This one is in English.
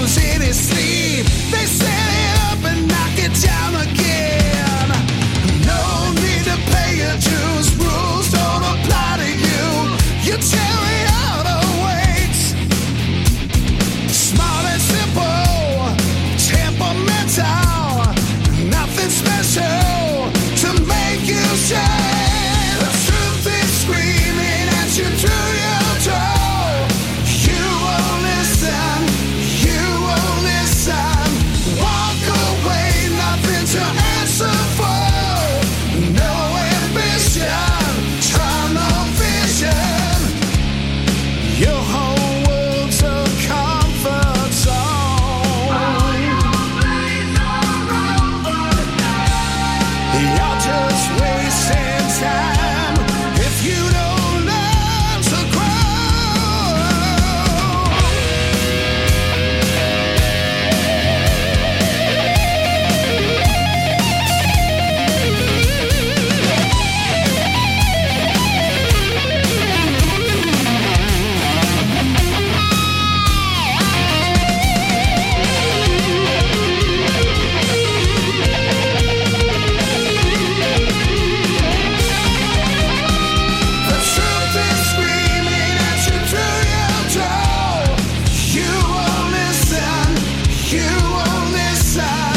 lose any sleep. They set Just wasting time. inside